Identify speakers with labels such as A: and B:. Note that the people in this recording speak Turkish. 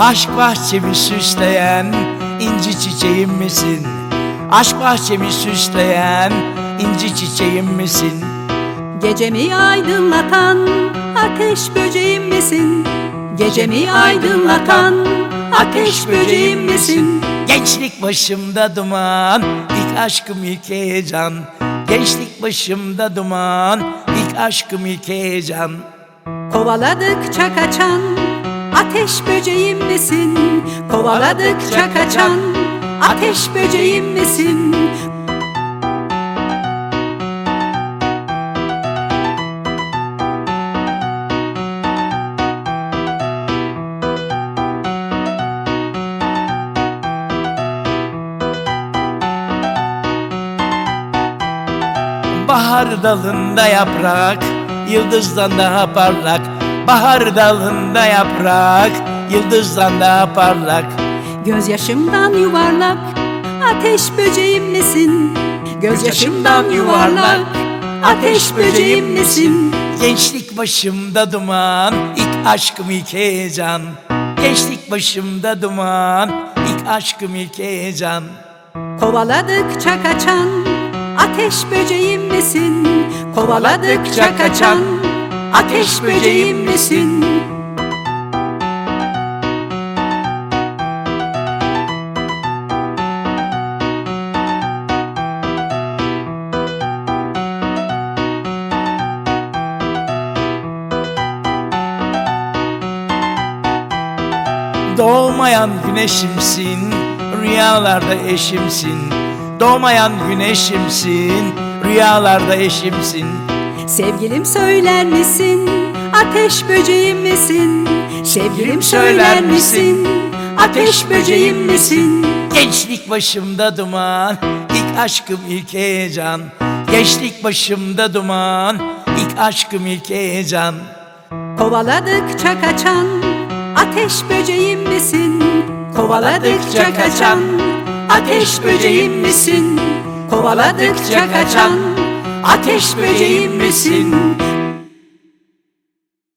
A: Aşk bahçemi süsleyen inci çiçeğim misin? Aşk bahçemi süsleyen inci çiçeğim misin?
B: Gecemi aydınlatan ateş böceğim misin? Gecemi aydınlatan ateş böceğim misin?
A: Gençlik başımda duman, ilk aşkım ilk heyecan. Gençlik başımda duman, ilk aşkım ilk heyecan.
B: Kovaladıkça kaçan ateş böceğim misin? Kovaladıkça kaçan ateş böceğim misin?
A: Bahar dalında yaprak, yıldızdan daha parlak. Bahar dalında yaprak, yıldızdan daha parlak.
B: Gözyaşımdan yuvarlak ateş böceğim misin? Gözyaşımdan yuvarlak ateş böceğim misin?
A: Gençlik başımda duman, ilk aşkım ilk heyecan. Gençlik başımda duman, ilk aşkım ilk heyecan.
B: Kovaladıkça kaçan ateş böceğim misin? Kovaladıkça kaçan ateş böceğim misin?
A: Doğmayan güneşimsin, rüyalarda eşimsin. Doğmayan güneşimsin, rüyalarda eşimsin.
B: Sevgilim söyler misin? Ateş böceğim misin? Sevgilim söyler misin? Ateş böceğim misin?
A: Gençlik başımda duman, ilk aşkım ilk heyecan. Gençlik başımda duman, ilk aşkım ilk heyecan.
B: Kovaladıkça kaçan ateş böceğim misin? Kovaladıkça kaçan ateş böceğim misin? Kovaladıkça kaçan ateş böceğim misin?